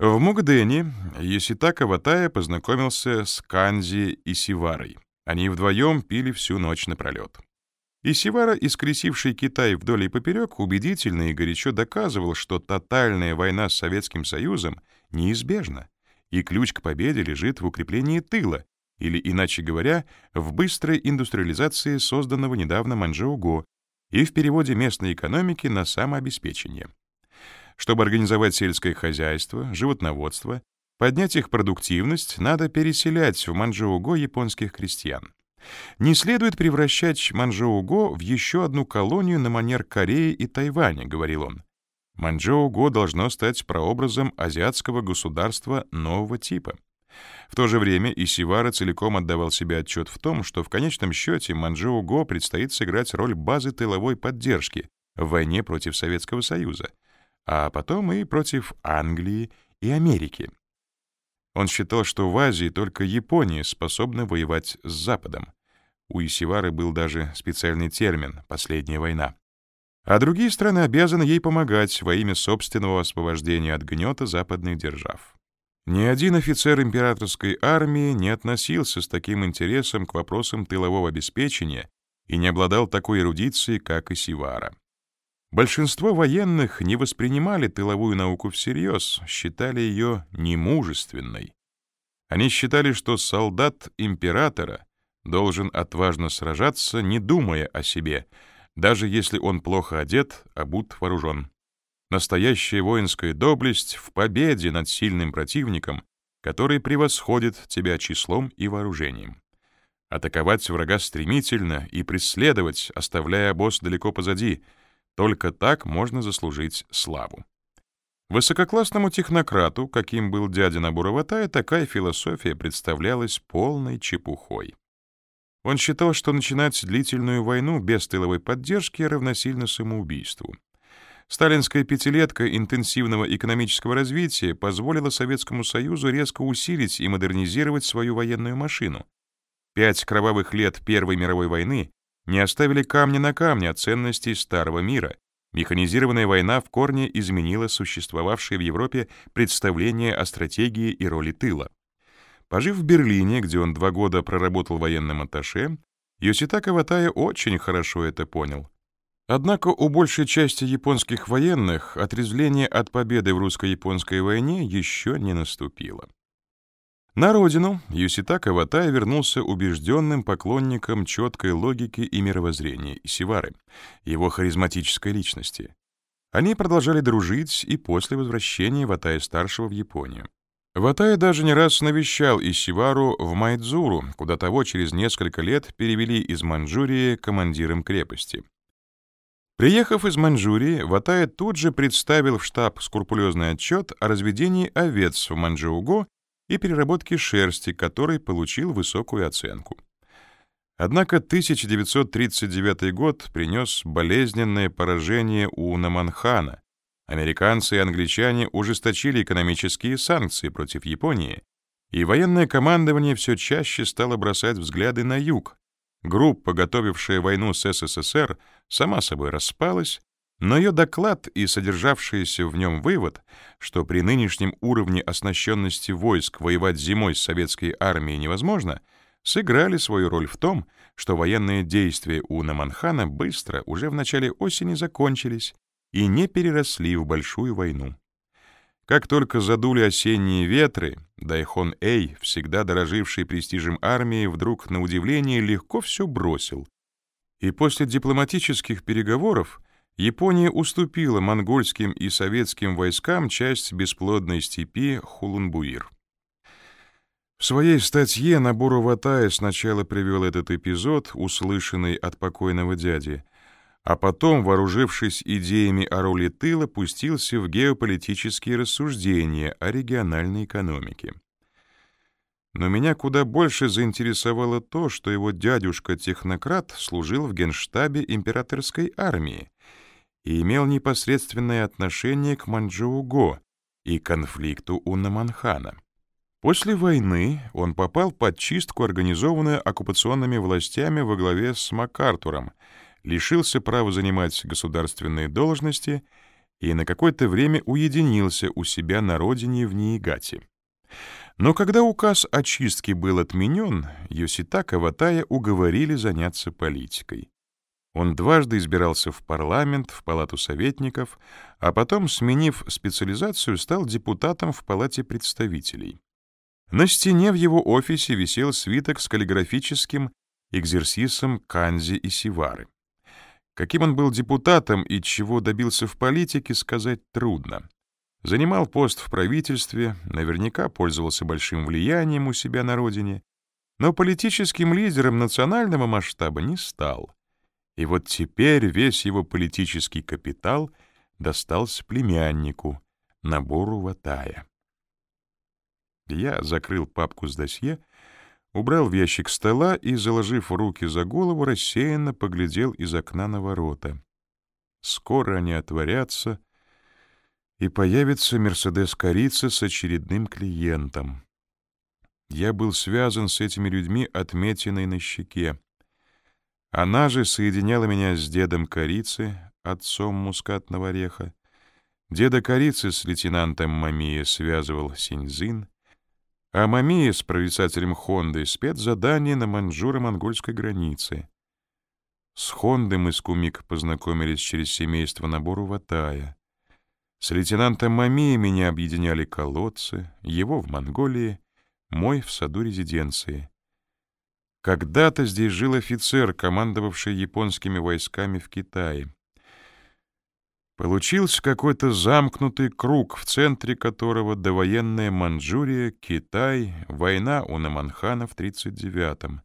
В Мугдене Еситака Ватая познакомился с Канзи и Сиварой. Они вдвоем пили всю ночь напролет. Исивара, искресивший Китай вдоль и поперек, убедительно и горячо доказывал, что тотальная война с Советским Союзом неизбежна, и ключ к победе лежит в укреплении тыла, или, иначе говоря, в быстрой индустриализации созданного недавно Манчжоуго и в переводе местной экономики на самообеспечение. Чтобы организовать сельское хозяйство, животноводство, поднять их продуктивность, надо переселять в Манчжоуго японских крестьян. Не следует превращать Манчжоу-Го в еще одну колонию на манер Кореи и Тайваня, говорил он. Манчжоу-Го должно стать прообразом азиатского государства нового типа. В то же время Исивара целиком отдавал себе отчет в том, что в конечном счете Манчжоу-Го предстоит сыграть роль базы тыловой поддержки в войне против Советского Союза, а потом и против Англии и Америки. Он считал, что в Азии только Япония способна воевать с Западом. У Исивары был даже специальный термин «последняя война». А другие страны обязаны ей помогать во имя собственного освобождения от гнета западных держав. Ни один офицер императорской армии не относился с таким интересом к вопросам тылового обеспечения и не обладал такой эрудицией, как Исивара. Большинство военных не воспринимали тыловую науку всерьез, считали ее немужественной. Они считали, что солдат императора должен отважно сражаться, не думая о себе, даже если он плохо одет, обут вооружен. Настоящая воинская доблесть в победе над сильным противником, который превосходит тебя числом и вооружением. Атаковать врага стремительно и преследовать, оставляя обоз далеко позади — только так можно заслужить славу. Высококлассному технократу, каким был дядя Набуроватая, такая философия представлялась полной чепухой. Он считал, что начинать длительную войну без тыловой поддержки равносильно самоубийству. Сталинская пятилетка интенсивного экономического развития позволила Советскому Союзу резко усилить и модернизировать свою военную машину. Пять кровавых лет Первой мировой войны не оставили камня на камне ценностей старого мира. Механизированная война в корне изменила существовавшие в Европе представления о стратегии и роли тыла. Пожив в Берлине, где он два года проработал военным атташе, Йоситака Ватая очень хорошо это понял. Однако у большей части японских военных отрезвление от победы в русско-японской войне еще не наступило. На родину Юситака Ватай вернулся убежденным поклонником четкой логики и мировоззрения Исивары, его харизматической личности. Они продолжали дружить и после возвращения Ватая-старшего в Японию. Ватай даже не раз навещал Исивару в Майдзуру, куда того через несколько лет перевели из Манчжурии командиром крепости. Приехав из Манчжурии, Ватай тут же представил в штаб скрупулезный отчет о разведении овец в Манчжоуго и переработки шерсти, который получил высокую оценку. Однако 1939 год принес болезненное поражение у Наманхана. Американцы и англичане ужесточили экономические санкции против Японии, и военное командование все чаще стало бросать взгляды на юг. Группа, готовившая войну с СССР, сама собой распалась, но ее доклад и содержавшийся в нем вывод, что при нынешнем уровне оснащенности войск воевать зимой с советской армией невозможно, сыграли свою роль в том, что военные действия у Наманхана быстро, уже в начале осени, закончились и не переросли в большую войну. Как только задули осенние ветры, Дайхон Эй, всегда дороживший престижем армии, вдруг, на удивление, легко все бросил. И после дипломатических переговоров Япония уступила монгольским и советским войскам часть бесплодной степи Хулунбуир. В своей статье Набору Ватая сначала привел этот эпизод, услышанный от покойного дяди, а потом, вооружившись идеями о роли тыла, пустился в геополитические рассуждения о региональной экономике. Но меня куда больше заинтересовало то, что его дядюшка-технократ служил в генштабе императорской армии, и имел непосредственное отношение к Манчжоу-Го и конфликту у Наманхана. После войны он попал под чистку, организованную оккупационными властями во главе с МакАртуром, лишился права занимать государственные должности и на какое-то время уединился у себя на родине в Ниигате. Но когда указ о чистке был отменен, Йоситака Ватая уговорили заняться политикой. Он дважды избирался в парламент, в палату советников, а потом, сменив специализацию, стал депутатом в палате представителей. На стене в его офисе висел свиток с каллиграфическим экзерсисом Канзи и Сивары. Каким он был депутатом и чего добился в политике, сказать трудно. Занимал пост в правительстве, наверняка пользовался большим влиянием у себя на родине, но политическим лидером национального масштаба не стал. И вот теперь весь его политический капитал достался племяннику, Набору Ватая. Я закрыл папку с досье, убрал в ящик стола и, заложив руки за голову, рассеянно поглядел из окна на ворота. Скоро они отворятся, и появится Мерседес-корица с очередным клиентом. Я был связан с этими людьми отметиной на щеке. Она же соединяла меня с дедом корицы, отцом мускатного ореха. Деда корицы с лейтенантом Мамия связывал Синьзин, а Мамия с прорицателем Хонды спецзадание на маньчжуро-монгольской границе. С Хонды мы с Кумик познакомились через семейство набору Ватая. С лейтенантом Мамией меня объединяли колодцы, его в Монголии, мой в саду резиденции. Когда-то здесь жил офицер, командовавший японскими войсками в Китае. Получился какой-то замкнутый круг, в центре которого довоенная Манчжурия, Китай, война у Наманхана в 39-м.